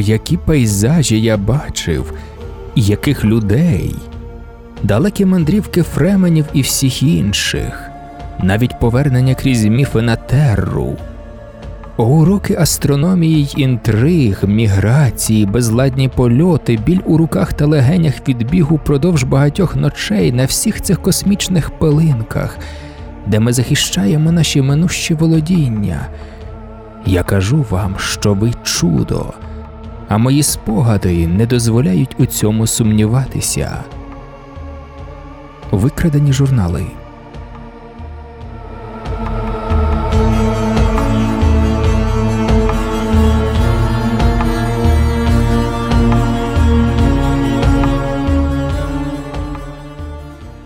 Які пейзажі я бачив, яких людей, далекі мандрівки фременів і всіх інших, навіть повернення крізь міфи на терру. Уроки астрономії й інтриг, міграції, безладні польоти, біль у руках та легенях від бігу впродовж багатьох ночей на всіх цих космічних пилинках, де ми захищаємо наші минущі володіння. Я кажу вам, що ви чудо, а мої спогади не дозволяють у цьому сумніватися. Викрадені журнали.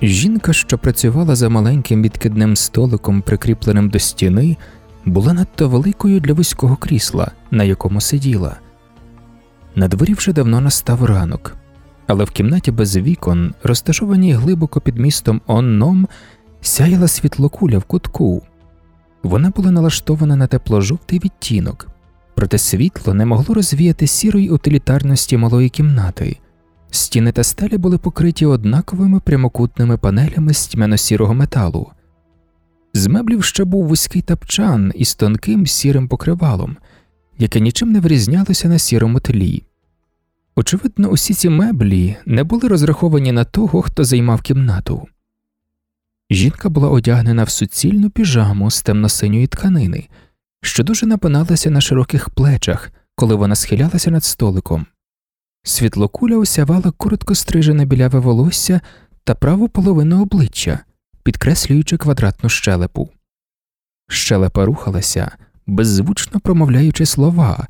Жінка, що працювала за маленьким відкидним столиком, прикріпленим до стіни, була надто великою для вузького крісла, на якому сиділа. На дворі вже давно настав ранок, але в кімнаті без вікон, розташованій глибоко під містом Онном, сяяла світлокуля в кутку. Вона була налаштована на тепло-жовтий відтінок, проте світло не могло розвіяти сірої утилітарності малої кімнати. Стіни та стелі були покриті однаковими прямокутними панелями з тьмяно-сірого металу. З меблів ще був вузький тапчан із тонким сірим покривалом, яке нічим не вирізнялося на сірому тлі. Очевидно, усі ці меблі не були розраховані на того, хто займав кімнату. Жінка була одягнена в суцільну піжаму з темно-синьої тканини, що дуже напиналася на широких плечах, коли вона схилялася над столиком. Світлокуля осявала коротко стрижене біляве волосся та праву половину обличчя, підкреслюючи квадратну щелепу. Щелепа рухалася, беззвучно промовляючи слова,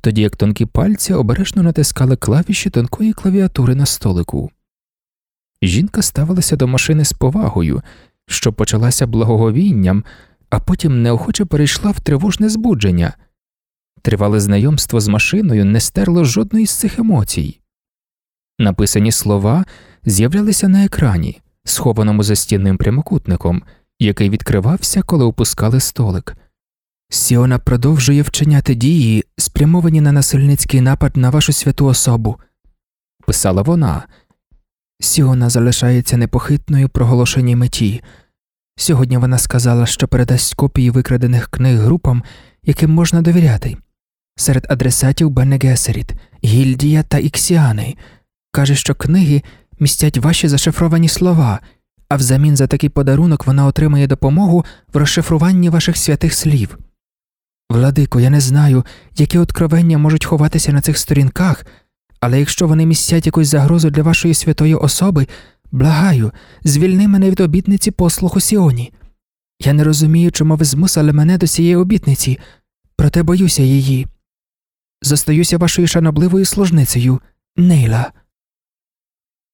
тоді як тонкі пальці обережно натискали клавіші тонкої клавіатури на столику. Жінка ставилася до машини з повагою, що почалася благоговінням, а потім неохоче перейшла в тривожне збудження. Тривале знайомство з машиною не стерло жодної з цих емоцій. Написані слова з'являлися на екрані, схованому за стінним прямокутником, який відкривався, коли опускали столик. Сіона продовжує вчиняти дії, спрямовані на насильницький напад на вашу святу особу, писала вона. Сіона залишається непохитною проголошеній меті. Сьогодні вона сказала, що передасть копії викрадених книг групам, яким можна довіряти. Серед адресатів Бене Гесеріт, Гільдія та Іксіани. Каже, що книги містять ваші зашифровані слова, а взамін за такий подарунок вона отримає допомогу в розшифруванні ваших святих слів. Владико, я не знаю, які откровення можуть ховатися на цих сторінках, але якщо вони містять якусь загрозу для вашої святої особи, благаю, звільни мене від обітниці послуху Сіоні. Я не розумію, чому ви змусили мене до цієї обітниці, проте боюся її. Зостаюся вашою шанобливою служницею, Нейла.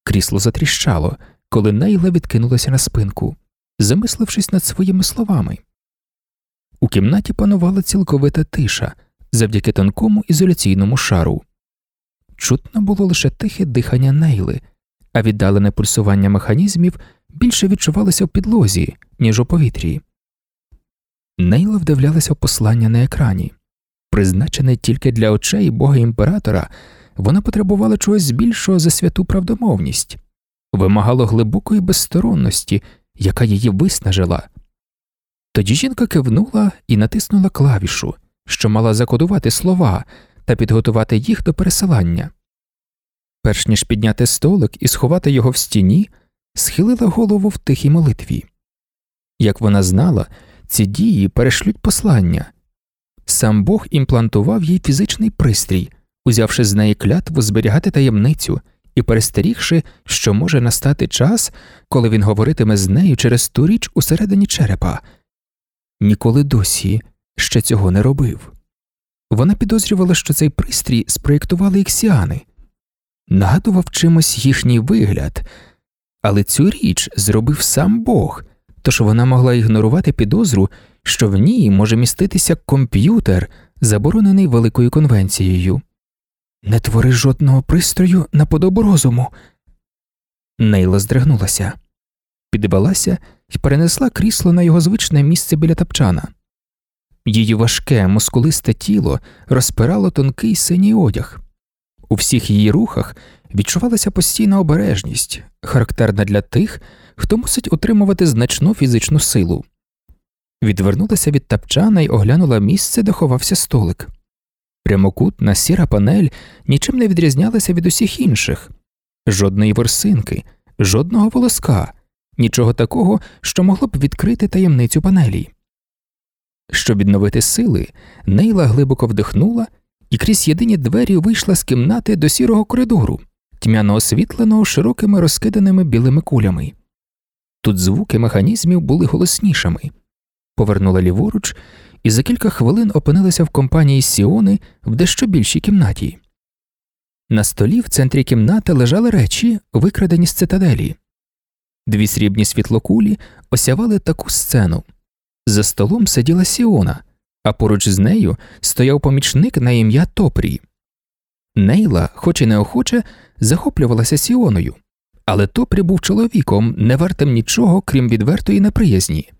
Крісло затріщало, коли Нейла відкинулася на спинку, замислившись над своїми словами. У кімнаті панувала цілковита тиша завдяки тонкому ізоляційному шару. Чутно було лише тихе дихання Нейли, а віддалене пульсування механізмів більше відчувалося в підлозі, ніж у повітрі. Нейла вдивлялася в послання на екрані. Призначене тільки для очей бога імператора, вона потребувала чогось більшого за святу правдомовність, вимагало глибокої безсторонності, яка її виснажила. Тоді жінка кивнула і натиснула клавішу, що мала закодувати слова та підготувати їх до пересилання. Перш ніж підняти столик і сховати його в стіні, схилила голову в тихій молитві. Як вона знала, ці дії перешлють послання. Сам Бог імплантував їй фізичний пристрій, узявши з неї клятву зберігати таємницю і перестерігши, що може настати час, коли він говоритиме з нею через ту річ усередині черепа. Ніколи досі ще цього не робив. Вона підозрювала, що цей пристрій спроєктували іксіани, нагадував чимось їхній вигляд, але цю річ зробив сам Бог, тож вона могла ігнорувати підозру, що в ній може міститися комп'ютер, заборонений великою конвенцією. Не твори жодного пристрою на подобу розуму. Нейла здригнулася, підвелася і перенесла крісло на його звичне місце біля тапчана. Її важке, мускулисте тіло розпирало тонкий синій одяг, У всіх її рухах відчувалася постійна обережність, характерна для тих, хто мусить утримувати значну фізичну силу. Відвернулася від тапчана й оглянула місце, де ховався столик. Прямокутна сіра панель нічим не відрізнялася від усіх інших жодної ворсинки, жодного волоска, нічого такого, що могло б відкрити таємницю панелі. Щоб відновити сили, Нейла глибоко вдихнула і крізь єдині двері вийшла з кімнати до сірого коридору, тьмяно освітленого широкими розкиданими білими кулями. Тут звуки механізмів були голоснішими. Повернула ліворуч і за кілька хвилин опинилася в компанії Сіони в дещо більшій кімнаті. На столі в центрі кімнати лежали речі, викрадені з цитаделі. Дві срібні світлокулі осявали таку сцену. За столом сиділа Сіона, а поруч з нею стояв помічник на ім'я Топрі. Нейла, хоч і неохоче, захоплювалася Сіоною, але Топрі був чоловіком, не вартим нічого, крім відвертої неприязні.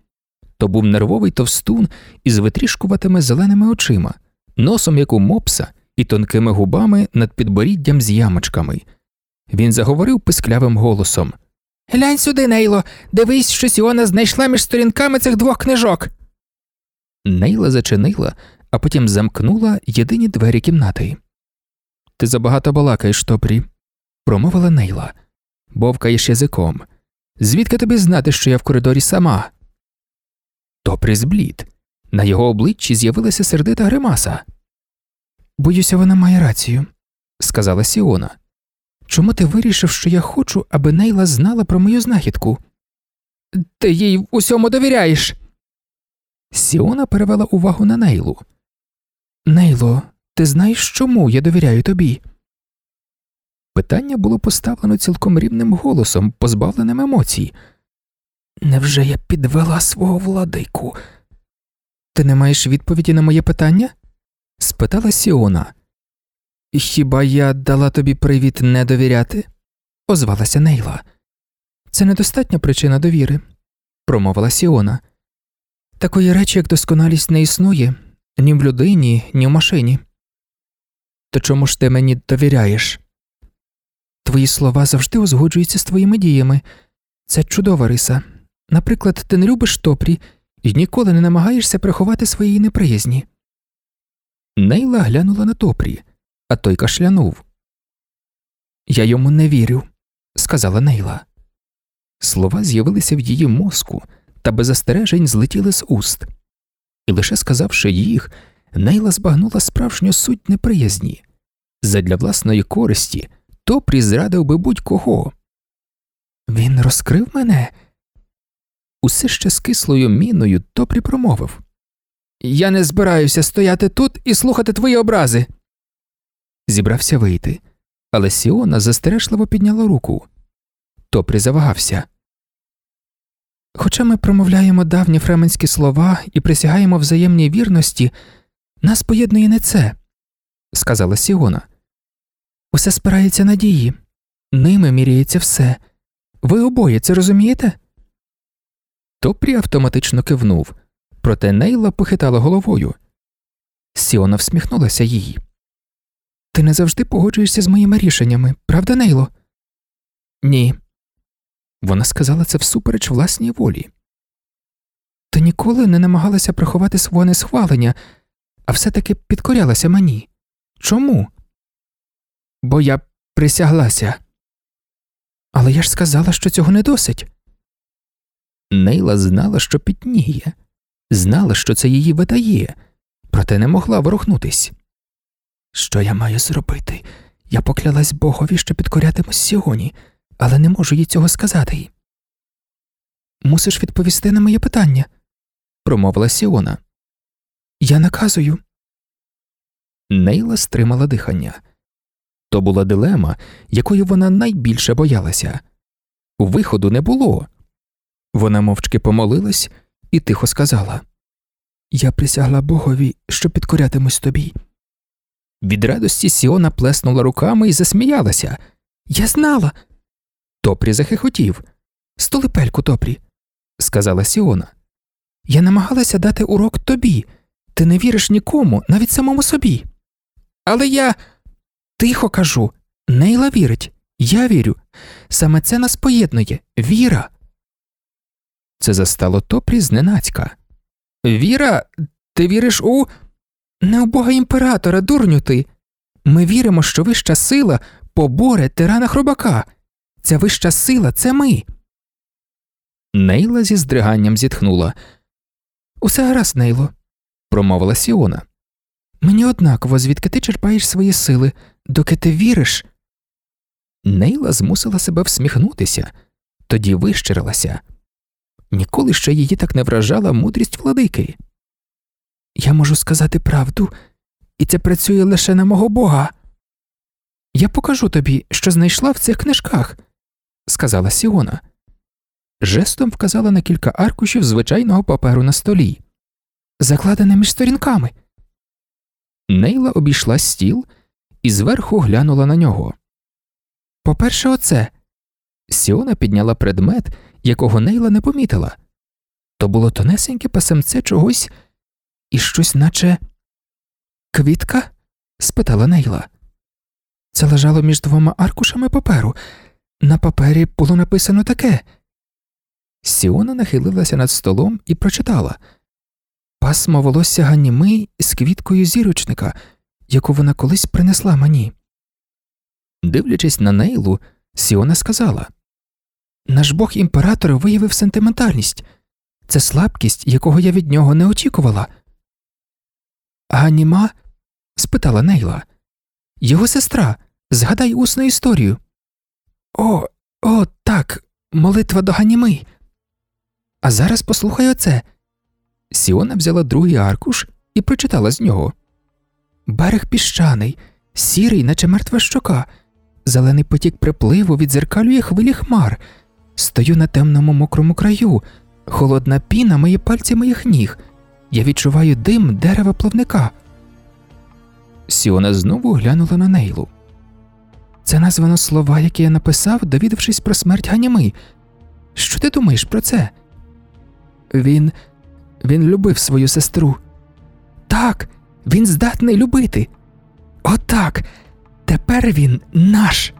То був нервовий товстун із витрішкуватими зеленими очима, носом як у мопса і тонкими губами над підборіддям з ямочками. Він заговорив писклявим голосом Глянь сюди, Нейло, дивись, що Сіона знайшла між сторінками цих двох книжок. Нейла зачинила, а потім замкнула єдині двері кімнати. Ти забагато балакаєш, Топрі, промовила Нейла. Бовкаєш язиком. Звідки тобі знати, що я в коридорі сама? Топрі зблід. На його обличчі з'явилася сердита гримаса. Боюся, вона має рацію, сказала Сіона. Чому ти вирішив, що я хочу, аби Нейла знала про мою знахідку? Ти їй усьому довіряєш. Сіона перевела увагу на Нейлу. Нейло, ти знаєш, чому я довіряю тобі? Питання було поставлено цілком рівним голосом, позбавленим емоцій. Невже я підвела свого владику? Ти не маєш відповіді на моє питання? спитала Сіона. Хіба я дала тобі привід не довіряти? озвалася Нейла. Це недостатня причина довіри, промовила Сіона. Такої речі, як досконалість, не існує ні в людині, ні в машині. То чому ж ти мені довіряєш? Твої слова завжди узгоджуються з твоїми діями. Це чудова риса. Наприклад, ти не любиш топрі і ніколи не намагаєшся приховати своєї неприязні. Нейла глянула на топрі, а той кашлянув. Я йому не вірю, сказала Нейла. Слова з'явилися в її мозку та без застережень злетіли з уст, і лише сказавши їх, Нейла збагнула справжню суть неприязні. Задля власної користі Топрі зрадив би будь-кого. Він розкрив мене. Усе ще з кислою міною Топрі промовив Я не збираюся стояти тут і слухати твої образи. Зібрався вийти, але Сіона застережливо підняла руку. Топрі завагався. Хоча ми промовляємо давні фременські слова і присягаємо взаємній вірності, нас поєднує не це, сказала Сіона. Усе спирається на дії, ними міряється все. Ви обоє це розумієте? Топрі автоматично кивнув, проте Нейла похитала головою. Сіона всміхнулася їй. Ти не завжди погоджуєшся з моїми рішеннями, правда, Нейло? Ні. Вона сказала це всупереч власній волі. Ти ніколи не намагалася приховати свого несхвалення, а все таки підкорялася мені. Чому? Бо я присяглася. Але я ж сказала, що цього не досить. Нейла знала, що пітніє, знала, що це її видає, проте не могла ворухнутись. Що я маю зробити? Я поклялась Богові, що підкорятимусь сьогодні, але не можу їй цього сказати. Мусиш відповісти на моє питання, промовила Сіона. Я наказую. Нейла стримала дихання. То була дилема, якої вона найбільше боялася. Виходу не було. Вона мовчки помолилась і тихо сказала Я присягла Богові, що підкорятимусь тобі. Від радості Сіона плеснула руками і засміялася. Я знала. Топрі захихотів. Столипельку, Топрі, сказала Сіона. Я намагалася дати урок тобі. Ти не віриш нікому, навіть самому собі. Але я. Тихо кажу. Нейла вірить. Я вірю. Саме це нас поєднує віра. Це застало Топрі зненацька. Віра, ти віриш у. Не у бога імператора, дурню ти. Ми віримо, що вища сила поборе тирана хробака. Ця вища сила це ми. Нейла зі здриганням зітхнула. Усе гаразд, Нейло, промовила Сіона. Мені однаково, звідки ти черпаєш свої сили, доки ти віриш. Нейла змусила себе всміхнутися, тоді вищирилася. Ніколи ще її так не вражала мудрість владики. Я можу сказати правду, і це працює лише на мого бога. Я покажу тобі, що знайшла в цих книжках, сказала Сіона. Жестом вказала на кілька аркушів звичайного паперу на столі, закладене між сторінками. Нейла обійшла стіл і зверху глянула на нього. По-перше, оце. Сіона підняла предмет, якого Нейла не помітила. То було тонесеньке пасемце чогось і щось, наче. Квітка? спитала Нейла. Це лежало між двома аркушами паперу. На папері було написано таке. Сіона нахилилася над столом і прочитала Пасмо волосся Ганіми з квіткою зірочника, яку вона колись принесла мені. Дивлячись на Нейлу, Сіона сказала Наш бог імператор виявив сентиментальність це слабкість, якого я від нього не очікувала. Ганіма? спитала Нейла. Його сестра. Згадай усну історію. О, о, так, молитва до Ганіми. А зараз послухай оце. Сіона взяла другий аркуш і прочитала з нього Берег піщаний, сірий, наче мертва щока, зелений потік припливу відзеркалює хвилі хмар, стою на темному мокрому краю, холодна піна мої пальці моїх ніг. Я відчуваю дим дерева плавника. Сіона знову глянула на Нейлу. Це названо слова, які я написав, довідавшись про смерть Ганіми. Що ти думаєш про це? Він. Він любив свою сестру. Так, він здатний любити. Отак. Тепер він наш.